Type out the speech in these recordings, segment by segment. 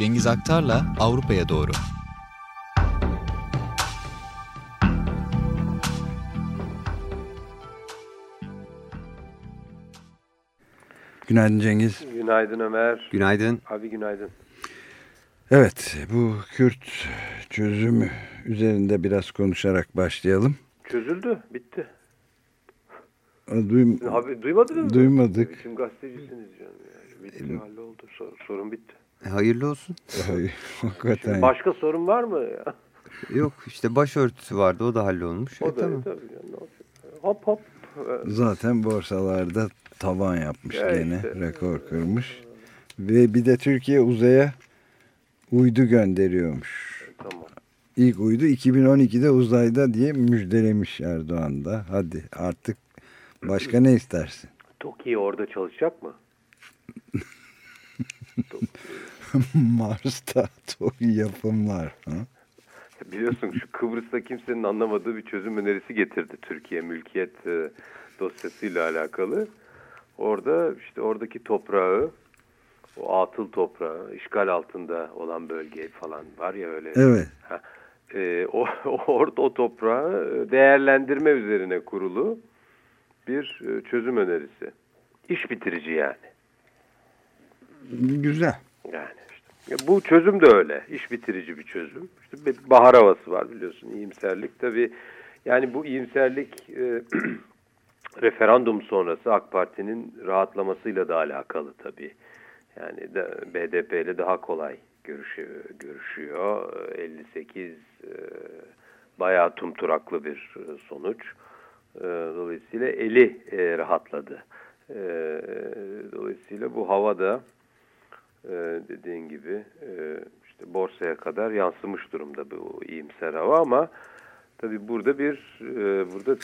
Cengiz Aktar'la Avrupa'ya doğru. Günaydın Cengiz. Günaydın Ömer. Günaydın. Abi günaydın. Evet bu Kürt çözümü üzerinde biraz konuşarak başlayalım. Çözüldü, bitti. Duym Abi duymadınız mı? Duymadık. Bizim gazetecisiniz canım. Ya. Bitti, halloldu. Sor, sorun bitti. E, hayırlı olsun. Ay, Hakikaten. Şimdi başka sorun var mı ya? Yok işte başörtüsü vardı o da hallolmuş. O E, da tamam. tabii. ya, ne olacak? Hop hop. Zaten borsalarda tavan yapmış Ya gene işte. rekor kırmış. Ve bir de Türkiye uzaya uydu gönderiyormuş. Tamam. İlk uydu 2012'de uzayda diye müjdelemiş Erdoğan da. Hadi artık başka ne istersin? TOKİ orada çalışacak mı? Mars'ta yapımlar. Ha? Biliyorsun şu Kıbrıs'ta kimsenin anlamadığı bir çözüm önerisi getirdi Türkiye mülkiyet e, dosyasıyla alakalı. Orada işte oradaki toprağı, o atıl toprağı, işgal altında olan bölge falan var ya öyle. Evet. Ha, e, o, orada o toprağı değerlendirme üzerine kurulu bir e, çözüm önerisi. İş bitirici yani. Güzel. Yani işte. Bu çözüm de öyle. İş bitirici bir çözüm. İşte bir bahar havası var biliyorsun. İyimserlik tabii. Yani bu iyimserlik e, referandum sonrası AK Parti'nin rahatlamasıyla da alakalı tabii. Yani de, BDP ile daha kolay görüşüyor. görüşüyor. 58 e, bayağı tumturaklı bir e, sonuç. E, dolayısıyla eli e, rahatladı. E, dolayısıyla bu havada ee, dediğin gibi e, işte borsaya kadar yansımış durumda bu iyimser hava ama tabii burada bir e, burada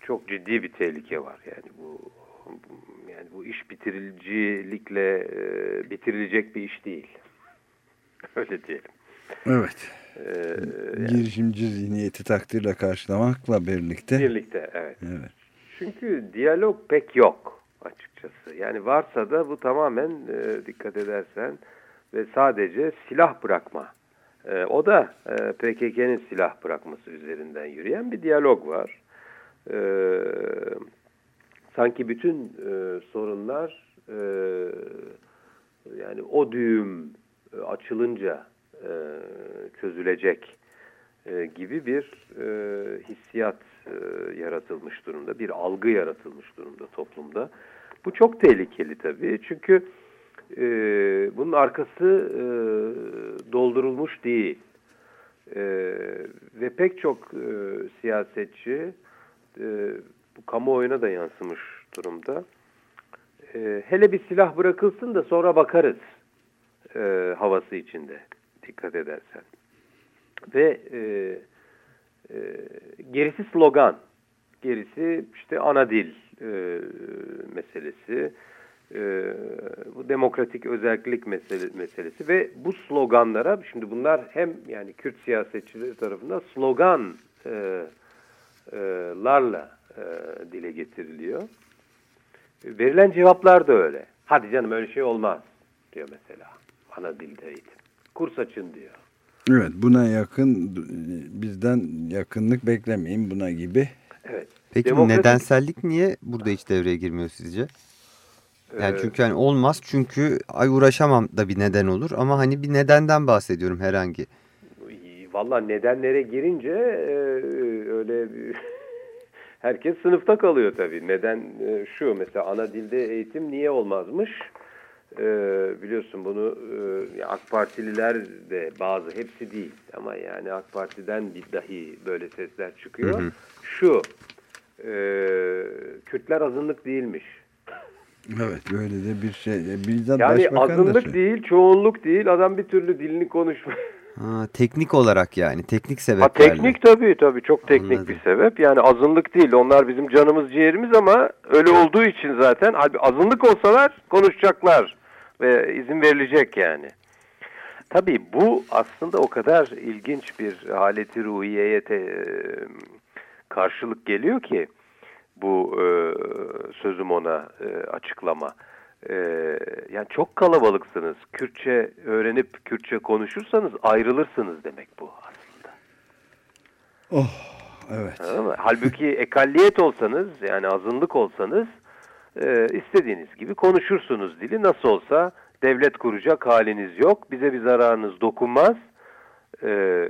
çok ciddi bir tehlike var yani bu, bu- yani bu iş bitiricilikle e, bitirilecek bir iş değil öyle diyelim. Evet. Ee, Girişimci zihniyeti takdirle karşılamakla birlikte. birlikte evet. Evet. Çünkü diyalog pek yok açıkçası. Yani varsa da bu tamamen e, dikkat edersen ve sadece silah bırakma. E, o da e, PKK'nın silah bırakması üzerinden yürüyen bir diyalog var. E, sanki bütün e, sorunlar e, yani o düğüm e, açılınca e, çözülecek e, gibi bir e, hissiyat e, yaratılmış durumda, bir algı yaratılmış durumda toplumda. Bu çok tehlikeli tabii çünkü e, bunun arkası e, doldurulmuş değil. E, ve pek çok e, siyasetçi e, bu kamuoyuna da yansımış durumda. E, hele bir silah bırakılsın da sonra bakarız e, havası içinde dikkat edersen. Ve e, e, gerisi slogan, gerisi işte ana dil e, meselesi, e, bu demokratik özellik mesele, meselesi ve bu sloganlara şimdi bunlar hem yani Kürt siyasetçileri tarafından slogan e, e, larla e, dile getiriliyor. Verilen cevaplar da öyle. Hadi canım öyle şey olmaz diyor mesela ana dilde eğitim. Kurs açın diyor. Evet buna yakın bizden yakınlık beklemeyin buna gibi. Evet. Peki Demokratik- nedensellik niye burada hiç devreye girmiyor sizce? Yani Ee, çünkü hani olmaz çünkü ay uğraşamam da bir neden olur ama hani bir nedenden bahsediyorum herhangi. Valla nedenlere girince e, öyle herkes sınıfta kalıyor tabii. Neden e, şu mesela ana dilde eğitim niye olmazmış? E, biliyorsun bunu e, AK Partililer de bazı hepsi değil ama yani AK Parti'den bir dahi böyle sesler çıkıyor. Hı hı. Şu e, Kürtler azınlık değilmiş. Evet böyle de bir şey. Bizzat Yani başbakan azınlık söyledi. değil, çoğunluk değil. Adam bir türlü dilini konuşmuyor. Ha, teknik olarak yani teknik Ha, sebeplerle. teknik tabii tabii çok teknik Anladım. bir sebep. Yani azınlık değil. Onlar bizim canımız ciğerimiz ama öyle olduğu için zaten halbuki azınlık olsalar konuşacaklar ve izin verilecek yani. Tabii bu aslında o kadar ilginç bir haleti ruhiyeye te- karşılık geliyor ki bu e, sözüm ona e, açıklama. e, yani çok kalabalıksınız. Kürtçe öğrenip Kürtçe konuşursanız ayrılırsınız demek bu aslında. Oh evet. Halbuki ekalliyet olsanız yani azınlık olsanız e, istediğiniz gibi konuşursunuz dili. Nasıl olsa devlet kuracak haliniz yok. Bize bir zararınız dokunmaz. E, e,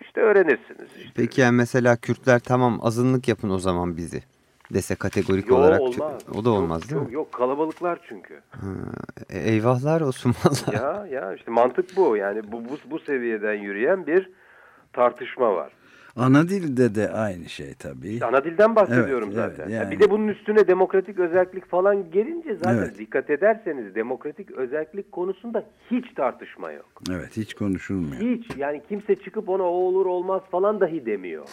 işte öğrenirsiniz. İşte. Peki yani mesela Kürtler tamam azınlık yapın o zaman bizi dese kategorik Yo, olarak olmaz. o da olmaz yok, değil yok, mi? Yok kalabalıklar çünkü. Ha, e, eyvahlar olsun valla. ya ya işte mantık bu. Yani bu, bu bu seviyeden yürüyen bir tartışma var. Ana dilde de aynı şey tabii. Ana dilden bahsediyorum Evet, evet, zaten. yani. Bir de bunun üstüne demokratik özellik falan gelince zaten Evet. dikkat ederseniz demokratik özellik konusunda hiç tartışma yok. Evet hiç konuşulmuyor. Hiç yani kimse çıkıp ona o olur olmaz falan dahi demiyor.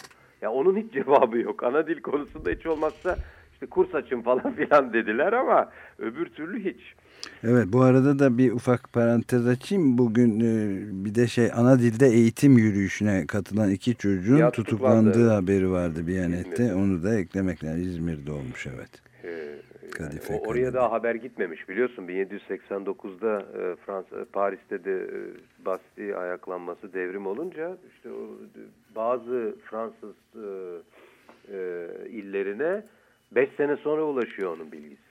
Ya onun hiç cevabı yok. Ana dil konusunda hiç olmazsa işte kurs açın falan filan dediler ama öbür türlü hiç. Evet bu arada da bir ufak parantez açayım. Bugün e, bir de şey ana dilde eğitim yürüyüşüne katılan iki çocuğun Ya, tutuklandığı tutuklandı. haberi vardı Biyanet'te. Onu da eklemek lazım. İzmir'de olmuş evet. Ee, yani Kadife, o- oraya Kadife. daha haber gitmemiş biliyorsun 1789'da e, Fransa Paris'te de e, Bastille ayaklanması devrim olunca işte o, bazı Fransız e, e, illerine 5 sene sonra ulaşıyor onun bilgisi.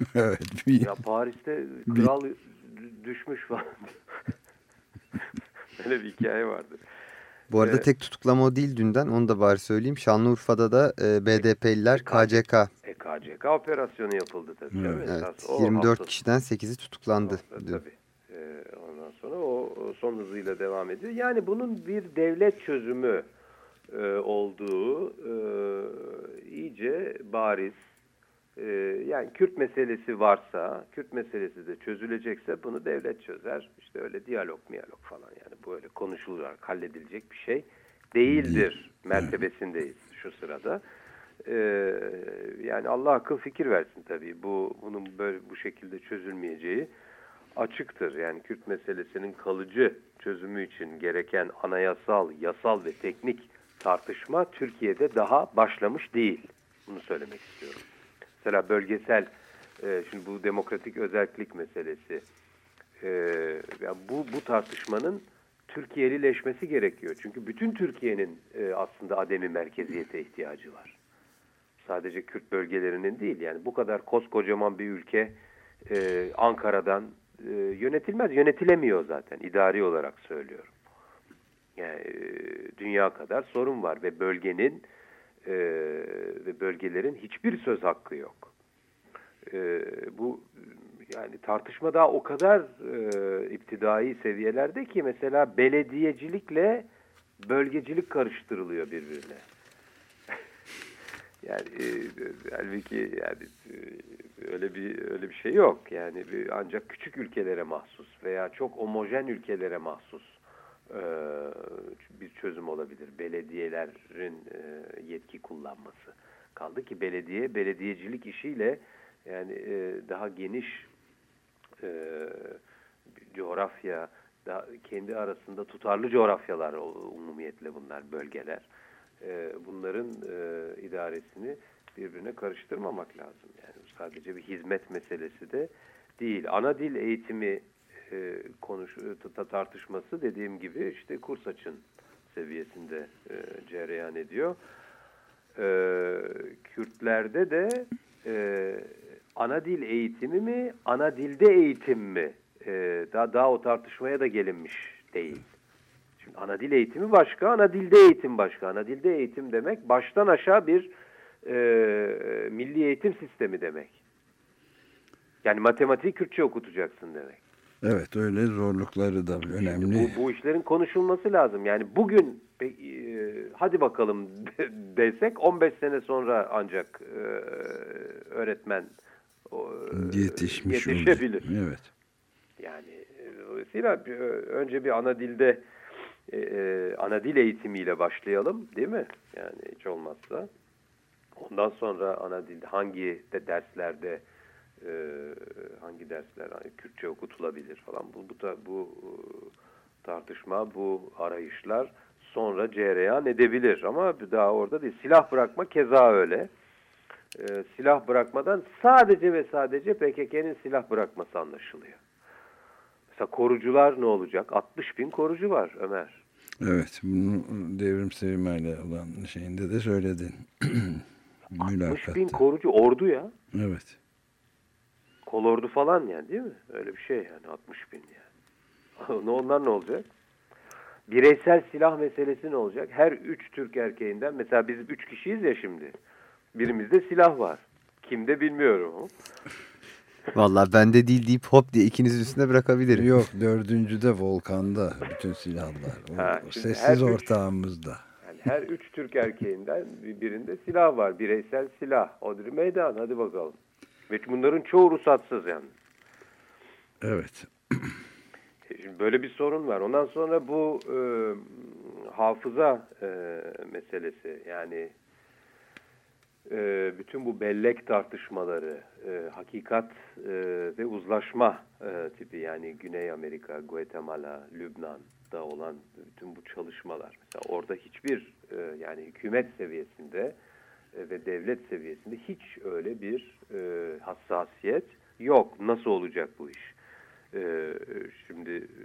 evet. Ya Paris'te kral düşmüş falan. Böyle bir hikaye vardı. Bu arada Evet. tek tutuklama o değil dünden onu da bari söyleyeyim. Şanlıurfa'da da e, BDP'liler KCK. E, KCK operasyonu yapıldı tabii. mi? Evet. O 24 hafta- kişiden 8'i tutuklandı. Tabii. dün. Ee, ondan sonra o o son hızıyla devam ediyor. Yani bunun bir devlet çözümü e, olduğu e, iyice bariz. E, yani Kürt meselesi varsa, Kürt meselesi de çözülecekse bunu devlet çözer. İşte öyle diyalog miyalog falan yani böyle konuşularak halledilecek bir şey değildir mertebesindeyiz şu sırada. Ee, yani Allah akıl fikir versin tabii. Bu bunun böyle bu şekilde çözülmeyeceği açıktır. Yani Kürt meselesinin kalıcı çözümü için gereken anayasal, yasal ve teknik tartışma Türkiye'de daha başlamış değil. Bunu söylemek istiyorum. Mesela bölgesel, e, şimdi bu demokratik özellik meselesi, e, ya bu bu tartışmanın Türkiye'lileşmesi gerekiyor. Çünkü bütün Türkiye'nin e, aslında ademi merkeziyete ihtiyacı var sadece Kürt bölgelerinin değil yani bu kadar koskocaman bir ülke e, Ankara'dan e, yönetilmez yönetilemiyor zaten idari olarak söylüyorum. Yani e, dünya kadar sorun var ve bölgenin e, ve bölgelerin hiçbir söz hakkı yok. E, bu yani tartışma daha o kadar e, iptidai seviyelerde ki mesela belediyecilikle bölgecilik karıştırılıyor birbirine. Yani e, halbuki yani e, öyle bir öyle bir şey yok. Yani bir, ancak küçük ülkelere mahsus veya çok homojen ülkelere mahsus bir çözüm olabilir. Belediyelerin yetki kullanması. Kaldı ki belediye belediyecilik işiyle yani daha geniş coğrafya daha kendi arasında tutarlı coğrafyalar umumiyetle bunlar bölgeler bunların idaresini birbirine karıştırmamak lazım. Yani sadece bir hizmet meselesi de değil. Ana dil eğitimi e, konuş ta- tartışması dediğim gibi işte kurs açın seviyesinde e, cereyan ediyor. E, Kürtlerde de e, ana dil eğitimi mi, ana dilde eğitim mi? E, daha daha o tartışmaya da gelinmiş değil. Şimdi ana dil eğitimi başka, ana dilde eğitim başka. Ana dilde eğitim demek baştan aşağı bir e, milli eğitim sistemi demek. Yani matematiği Kürtçe okutacaksın demek. Evet öyle zorlukları da önemli. Bu, bu işlerin konuşulması lazım. Yani bugün e, hadi bakalım desek 15 sene sonra ancak e, öğretmen e, Yetişmiş yetişebilir. olacak. Evet. Yani e, dolayısıyla önce bir ana dilde e, e, ana dil eğitimiyle başlayalım değil mi? Yani hiç olmazsa. Ondan sonra ana dilde hangi de derslerde e, hangi dersler hani Kürtçe okutulabilir falan bu bu da bu e, tartışma bu arayışlar sonra cereyan edebilir ama daha orada değil. Silah bırakma keza öyle. e, silah bırakmadan sadece ve sadece PKK'nın silah bırakması anlaşılıyor. Mesela korucular ne olacak? 60 bin korucu var Ömer. Evet, bunu devrim sevmeyle olan şeyinde de söyledin. 60 bin korucu ordu ya. Evet. Kolordu falan yani değil mi? Öyle bir şey yani 60 bin yani. Onlar ne olacak? Bireysel silah meselesi ne olacak? Her üç Türk erkeğinden mesela biz üç kişiyiz ya şimdi. Birimizde silah var. Kimde bilmiyorum. Vallahi bende değil deyip hop diye ikinizin üstüne bırakabilirim. Yok dördüncü de Volkan'da bütün silahlar. O, Ha, sessiz her üç- ortağımızda. Yani her üç Türk erkeğinden birinde silah var. Bireysel silah. Odri meydan hadi bakalım. Ve bunların çoğu ruhsatsız yani. Evet. E, Şimdi böyle bir sorun var. Ondan sonra bu e, hafıza e, meselesi yani e, bütün bu bellek tartışmaları, e, hakikat e, ve uzlaşma e, tipi yani Güney Amerika, Guatemala, Lübnan'da olan bütün bu çalışmalar. Mesela orada hiçbir e, yani hükümet seviyesinde ve devlet seviyesinde hiç öyle bir e, hassasiyet yok. Nasıl olacak bu iş? Ee, şimdi e,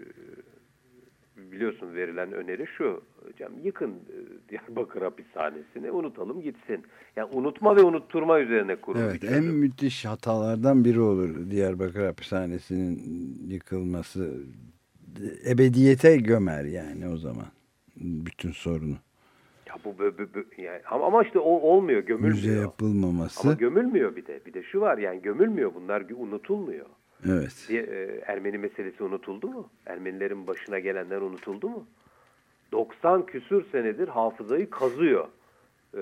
biliyorsun verilen öneri şu hocam yıkın e, Diyarbakır hapishanesini unutalım gitsin. Yani unutma ve unutturma üzerine kurulu Evet en çözüm. müthiş hatalardan biri olur Diyarbakır hapishanesinin yıkılması. Ebediyete gömer yani o zaman bütün sorunu. Ya bu bö- bö- yani ama, ama işte o olmuyor Müze gömülmüyor. yapılmaması. Ama gömülmüyor bir de. Bir de şu var yani gömülmüyor bunlar unutulmuyor. evet. Diye, e, Ermeni meselesi unutuldu mu? Ermenilerin başına gelenler unutuldu mu? 90 küsür senedir hafızayı kazıyor e,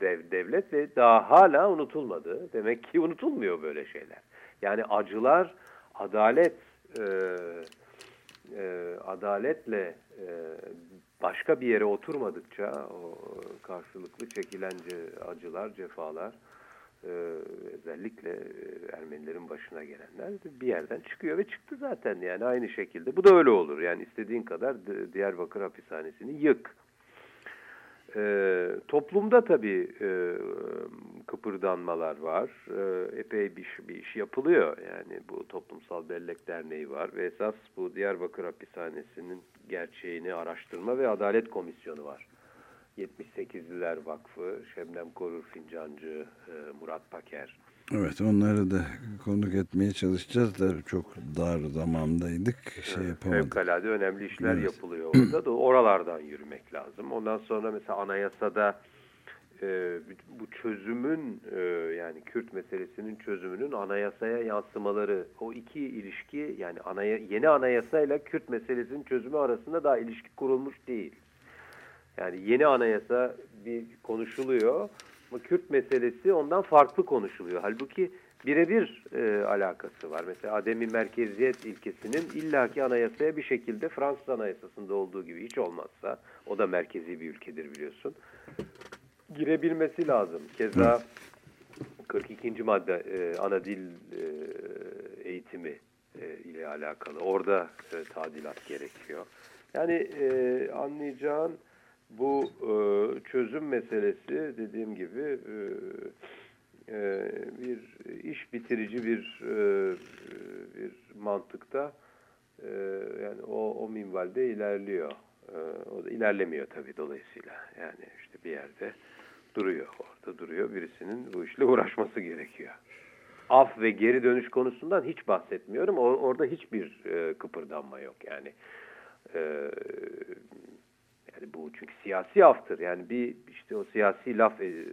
dev, devlet ve daha hala unutulmadı. Demek ki unutulmuyor böyle şeyler. Yani acılar adalet e, e, adaletle e, başka bir yere oturmadıkça o karşılıklı çekilen acılar, cefalar e, özellikle e, Ermenilerin başına gelenler bir yerden çıkıyor ve çıktı zaten yani aynı şekilde. Bu da öyle olur yani istediğin kadar Diyarbakır hapishanesini yık. E, toplumda tabii e, kıpırdanmalar var. E, epey bir, iş- bir iş yapılıyor. Yani bu Toplumsal Bellek Derneği var ve esas bu Diyarbakır hapishanesinin gerçeğini araştırma ve adalet komisyonu var. 78'liler Vakfı, Şebnem Korur Fincancı, e, Murat Paker. Evet onları da konuk etmeye çalışacağız da çok dar zamandaydık. Şey yapamadık. Fevkalade önemli işler Evet. yapılıyor orada da oralardan yürümek lazım. Ondan sonra mesela anayasada e, bu çözümün e, yani Kürt meselesinin çözümünün anayasaya yansımaları o iki ilişki yani anaya, yeni anayasayla Kürt meselesinin çözümü arasında daha ilişki kurulmuş değil. Yani yeni anayasa bir konuşuluyor Kürt meselesi ondan farklı konuşuluyor. Halbuki birebir e, alakası var. Mesela ademi merkeziyet ilkesinin illaki anayasaya bir şekilde Fransız anayasasında olduğu gibi hiç olmazsa o da merkezi bir ülkedir biliyorsun. Girebilmesi lazım. Keza 42. madde e, ana dil e, eğitimi e, ile alakalı. Orada e, tadilat gerekiyor. Yani e, anlayacağın bu e, çözüm meselesi dediğim gibi e, e, bir iş bitirici bir e, bir mantıkta e, yani o, o minvalde ilerliyor. E, o da ilerlemiyor tabii dolayısıyla. Yani işte bir yerde duruyor. Orada duruyor. Birisinin bu işle uğraşması gerekiyor. Af ve geri dönüş konusundan hiç bahsetmiyorum. O, orada hiçbir e, kıpırdanma yok. Yani e, yani bu çünkü siyasi aftır. Yani bir işte o siyasi laf e,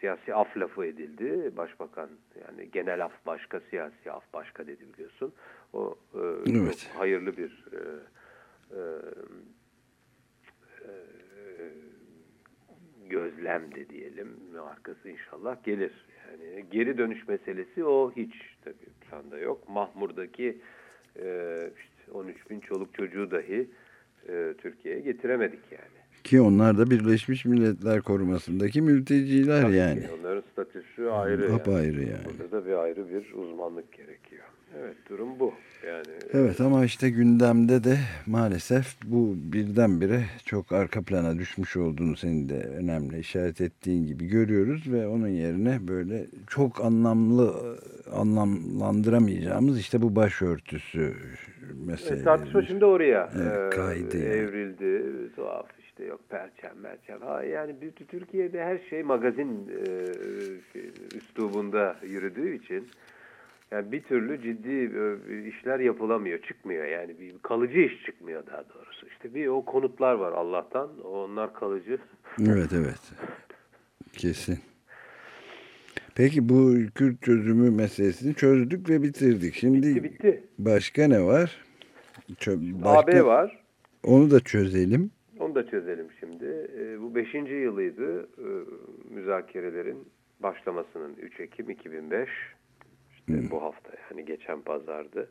siyasi af lafı edildi. Başbakan yani genel af başka, siyasi af başka dedi biliyorsun. O e, Evet. çok hayırlı bir e, e, e, gözlemdi diyelim. Arkası inşallah gelir. Yani geri dönüş meselesi o hiç tabii şu anda yok. Mahmur'daki e, işte 13 bin çoluk çocuğu dahi e, Türkiye'ye getiremedik yani. Ki onlar da Birleşmiş Milletler korumasındaki mülteciler Tabii yani. ki Onların statüsü ayrı. Apayrı yani. Burada da bir ayrı bir uzmanlık gerekiyor. Evet durum bu. Yani Evet ama işte gündemde de maalesef bu birdenbire çok arka plana düşmüş olduğunu senin de önemli işaret ettiğin gibi görüyoruz ve onun yerine böyle çok anlamlı anlamlandıramayacağımız işte bu başörtüsü meseleleri. E, tartışma şimdi oraya Evet, e, kaydı yani. evrildi. Tuhaf işte yok perçem merçem. Ha, yani Türkiye'de her şey magazin e, şey, üslubunda yürüdüğü için yani bir türlü ciddi işler yapılamıyor, çıkmıyor. Yani bir kalıcı iş çıkmıyor daha doğrusu. İşte bir o konutlar var Allah'tan. Onlar kalıcı. Evet evet. Kesin. Peki bu Kürt çözümü meselesini çözdük ve bitirdik. Şimdi Bitti bitti. başka ne var? Çö- başka- AB var. Onu da çözelim. Onu da çözelim şimdi. E, bu beşinci yılıydı e, müzakerelerin başlamasının 3 Ekim 2005. İşte bu hafta yani geçen pazardı.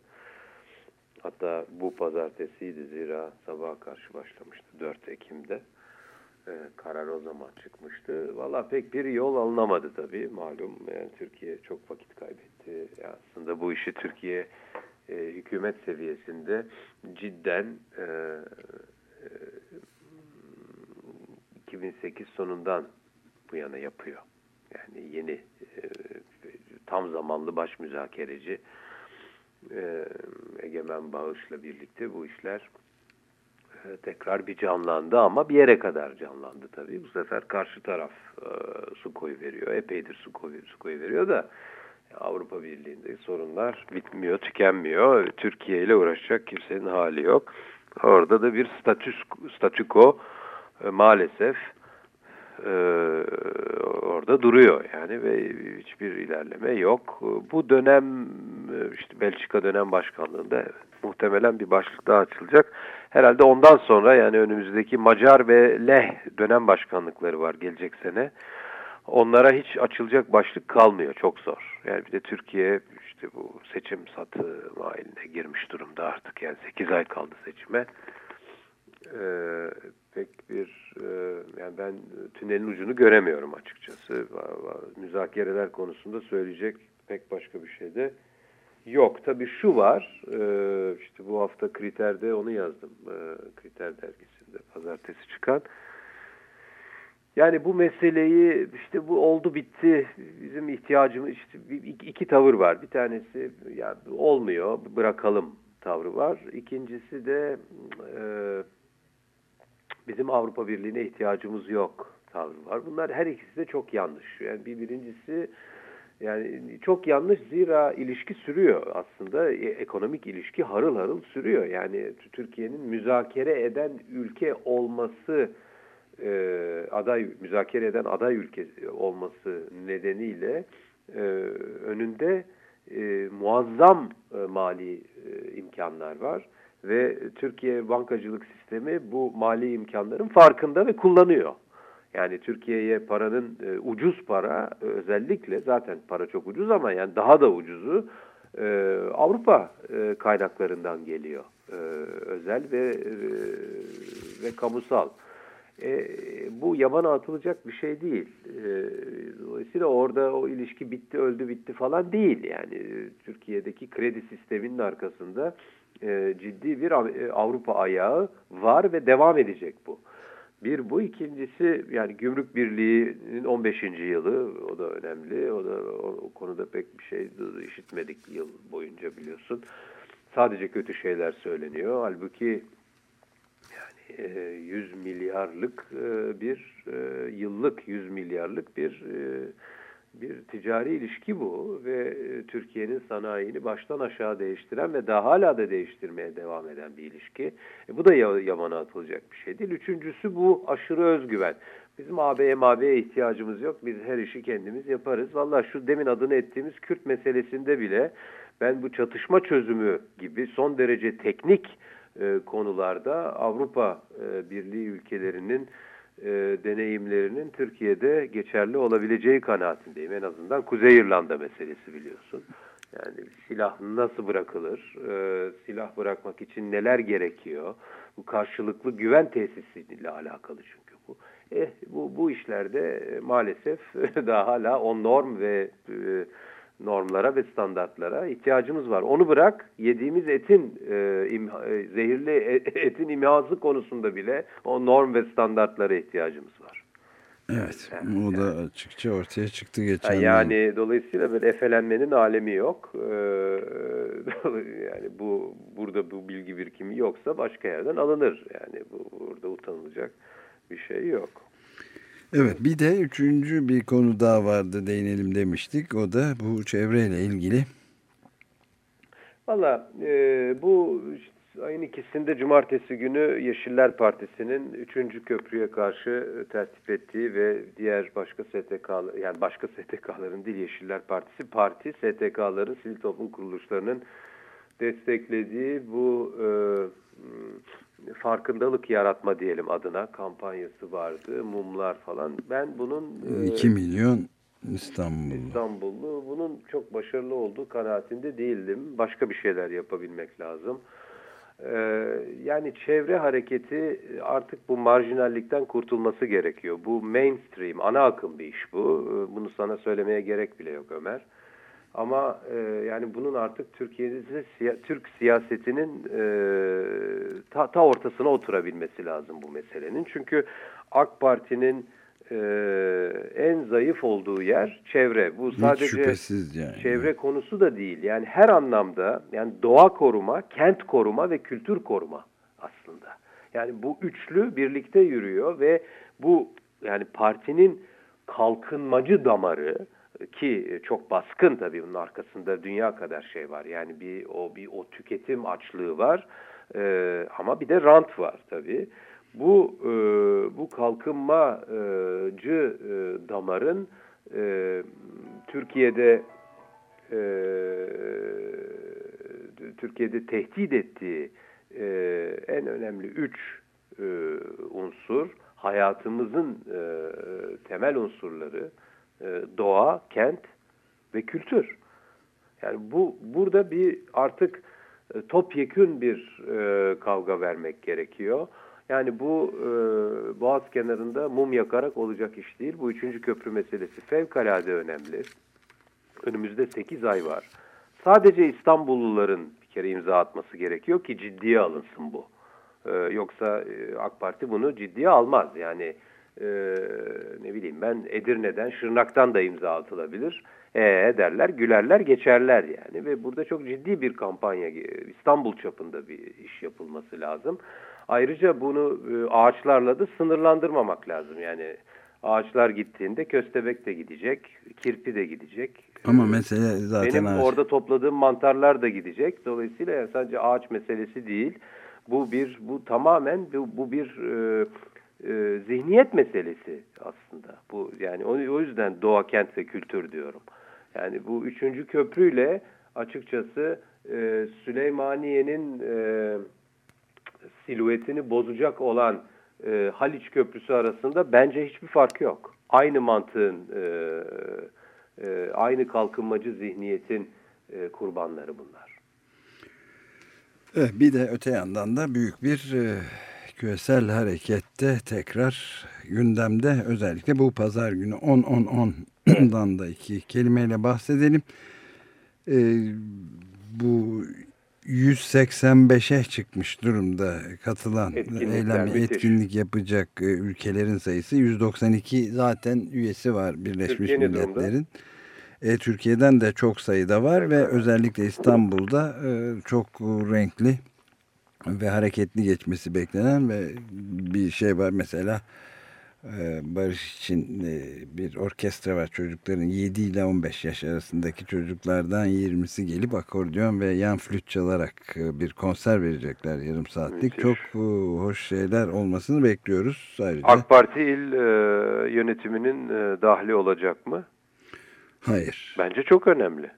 Hatta bu pazartesiydi zira sabaha karşı başlamıştı 4 Ekim'de. E, karar o zaman çıkmıştı. Valla pek bir yol alınamadı tabii malum. Yani Türkiye çok vakit kaybetti. Yani aslında bu işi Türkiye e, hükümet seviyesinde cidden e, e, 2008 sonundan bu yana yapıyor. Yani yeni e, tam zamanlı baş müzakereci e, Egemen Bağış'la birlikte bu işler e, tekrar bir canlandı ama bir yere kadar canlandı tabii. Bu sefer karşı taraf e, su koyu veriyor. Epeydir su koyu, su koyu veriyor da Avrupa Birliği'nde sorunlar bitmiyor, tükenmiyor. Türkiye ile uğraşacak kimsenin hali yok. Orada da bir statüs, statüko e, maalesef e, orada duruyor yani ve hiçbir ilerleme yok. Bu dönem e, işte Belçika dönem başkanlığında muhtemelen bir başlık daha açılacak. Herhalde ondan sonra yani önümüzdeki Macar ve Leh dönem başkanlıkları var gelecek sene. Onlara hiç açılacak başlık kalmıyor. Çok zor. Yani bir de Türkiye işte bu seçim satı mahiline girmiş durumda artık. Yani 8 ay kaldı seçime. Ee, pek bir e, yani ben tünelin ucunu göremiyorum açıkçası. Müzakereler konusunda söyleyecek pek başka bir şey de yok. Tabii şu var. e, işte bu hafta Kriter'de onu yazdım. E, Kriter dergisinde pazartesi çıkan. Yani bu meseleyi işte bu oldu bitti bizim ihtiyacımız işte iki, tavır var. Bir tanesi ya olmuyor bırakalım tavrı var. İkincisi de e, bizim Avrupa Birliği'ne ihtiyacımız yok tavrı var. Bunlar her ikisi de çok yanlış. Yani bir birincisi yani çok yanlış zira ilişki sürüyor aslında E, ekonomik ilişki harıl harıl sürüyor. Yani Türkiye'nin müzakere eden ülke olması e, aday müzakere eden aday ülke olması nedeniyle e, önünde e, muazzam e, mali e, imkanlar var ve Türkiye bankacılık sistemi bu mali imkanların farkında ve kullanıyor. Yani Türkiye'ye paranın e, ucuz para e, özellikle zaten para çok ucuz ama yani daha da ucuzu e, Avrupa e, kaynaklarından geliyor. E, özel ve e, ve kamusal. E, bu yabana atılacak bir şey değil. E, dolayısıyla orada o ilişki bitti, öldü, bitti falan değil. Yani e, Türkiye'deki kredi sisteminin arkasında e, ciddi bir e, Avrupa ayağı var ve devam edecek bu. Bir bu ikincisi yani Gümrük Birliği'nin 15. yılı o da önemli. O da o, o konuda pek bir şey işitmedik yıl boyunca biliyorsun. Sadece kötü şeyler söyleniyor. Halbuki yani e, 100 milyarlık e, bir e, yıllık 100 milyarlık bir e, bir ticari ilişki bu ve e, Türkiye'nin sanayini baştan aşağı değiştiren ve daha hala da değiştirmeye devam eden bir ilişki. E, bu da ya- yamana atılacak bir şey değil. Üçüncüsü bu aşırı özgüven. Bizim AB'ye MAB'ye ihtiyacımız yok. Biz her işi kendimiz yaparız. Valla şu demin adını ettiğimiz Kürt meselesinde bile ben bu çatışma çözümü gibi son derece teknik e, konularda Avrupa e, Birliği ülkelerinin e, deneyimlerinin Türkiye'de geçerli olabileceği kanaatindeyim. En azından Kuzey İrlanda meselesi biliyorsun. Yani silah nasıl bırakılır, e, silah bırakmak için neler gerekiyor, bu karşılıklı güven tesisiyle alakalı çünkü bu. Eh, bu, bu işlerde e, maalesef daha hala o norm ve e, normlara ve standartlara ihtiyacımız var. Onu bırak yediğimiz etin e, imha, e, zehirli e, etin imhası konusunda bile o norm ve standartlara ihtiyacımız var. Evet, Yani- o da açıkça ortaya çıktı geçen Yani dolayısıyla böyle efelenmenin alemi yok. Ee, yani bu burada bu bilgi birikimi yoksa başka yerden alınır. Yani bu burada utanılacak bir şey yok. Evet bir de üçüncü bir konu daha vardı değinelim demiştik. O da bu çevreyle ilgili. Valla e, bu ayın ikisinde cumartesi günü Yeşiller Partisi'nin 3. köprüye karşı tertip ettiği ve diğer başka STK yani başka STK'ların değil Yeşiller Partisi parti STK'ların sivil toplum kuruluşlarının desteklediği bu e, farkındalık yaratma diyelim adına kampanyası vardı. Mumlar falan. Ben bunun e, 2 milyon İstanbul. İstanbullu bunun çok başarılı olduğu kanaatinde değildim. Başka bir şeyler yapabilmek lazım. Ee, yani çevre hareketi artık bu marjinallikten kurtulması gerekiyor. Bu mainstream, ana akım bir iş bu. Ee, Bunu sana söylemeye gerek bile yok Ömer. Ama e, yani bunun artık Türkiye'de siya- Türk siyasetinin e, ta, ta ortasına oturabilmesi lazım bu meselenin. Çünkü AK Parti'nin e, en zayıf olduğu yer çevre. Bu sadece yani. çevre konusu da değil. Yani her anlamda yani doğa koruma, kent koruma ve kültür koruma aslında. Yani bu üçlü birlikte yürüyor ve bu yani partinin kalkınmacı damarı ki çok baskın tabii bunun arkasında dünya kadar şey var. Yani bir o bir o tüketim açlığı var. Ee, ama bir de rant var tabii. Bu e, bu kalkınmacı e, damarın e, Türkiye'de e, Türkiye'de tehdit ettiği e, en önemli üç e, unsur hayatımızın e, temel unsurları e, doğa, kent ve kültür. Yani bu burada bir artık e, topyekün bir e, kavga vermek gerekiyor. Yani bu e, Boğaz kenarında mum yakarak olacak iş değil. Bu üçüncü köprü meselesi fevkalade önemli. Önümüzde 8 ay var. Sadece İstanbulluların bir kere imza atması gerekiyor ki ciddiye alınsın bu. Ee, yoksa e, AK Parti bunu ciddiye almaz. Yani e, ne bileyim ben Edirne'den, Şırnak'tan da imza atılabilir. E derler, gülerler, geçerler yani. Ve burada çok ciddi bir kampanya, İstanbul çapında bir iş yapılması lazım. Ayrıca bunu e, ağaçlarla da sınırlandırmamak lazım. Yani ağaçlar gittiğinde köstebek de gidecek, kirpi de gidecek. Ama Ee, mesele zaten benim ağaç. orada topladığım mantarlar da gidecek. Dolayısıyla yani sadece ağaç meselesi değil. Bu bir bu tamamen bu, bu bir e, e, zihniyet meselesi aslında. Bu yani o, yüzden doğa, kent ve kültür diyorum. Yani bu üçüncü köprüyle açıkçası e, Süleymaniye'nin e, silüetini bozacak olan e, Haliç Köprüsü arasında bence hiçbir fark yok. Aynı mantığın, aynı kalkınmacı zihniyetin kurbanları bunlar. Bir de öte yandan da büyük bir küresel harekette tekrar gündemde özellikle bu pazar günü 10-10-10'dan da iki kelimeyle bahsedelim. E, bu 185'e çıkmış durumda katılan eylem müthiş. etkinlik yapacak e, ülkelerin sayısı 192 zaten üyesi var Birleşmiş Türkiye? Milletler'in. E, Türkiye'den de çok sayıda var ve özellikle İstanbul'da e, çok renkli ve hareketli geçmesi beklenen ve bir şey var mesela e, Barış için e, bir orkestra var çocukların 7 ile 15 yaş arasındaki çocuklardan 20'si gelip akordeon ve yan flüt çalarak e, bir konser verecekler yarım saatlik. Müthiş. Çok hoş şeyler olmasını bekliyoruz ayrıca. AK Parti il yönetiminin dahli olacak mı? Hayır. Bence çok önemli.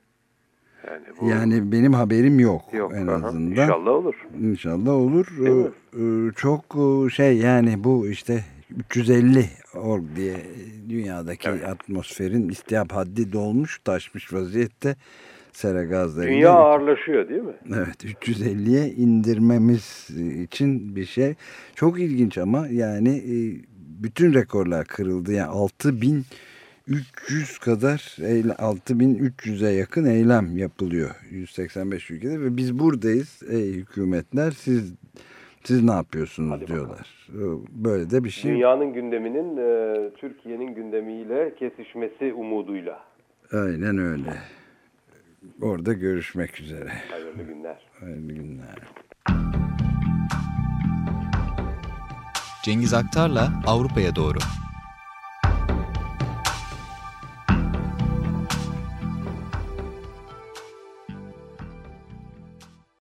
Yani, bu, Yani benim haberim yok, yok, en aha. azından. İnşallah olur. İnşallah olur. Ee, e, Çok e, şey yani bu işte 350 org diye dünyadaki Evet. atmosferin istihap haddi dolmuş taşmış vaziyette. sera gazları. Dünya ağırlaşıyor değil mi? Evet 350'ye indirmemiz için bir şey. Çok ilginç ama yani e, bütün rekorlar kırıldı. Yani 6300 kadar 6300'e yakın eylem yapılıyor 185 ülkede ve biz buradayız ey hükümetler siz siz ne yapıyorsunuz Hadi diyorlar. Böyle de bir şey. Dünyanın gündeminin e, Türkiye'nin gündemiyle kesişmesi umuduyla. Aynen öyle. Orada görüşmek üzere. Hayırlı günler. Hayırlı günler. Cengiz Aktar'la Avrupa'ya doğru.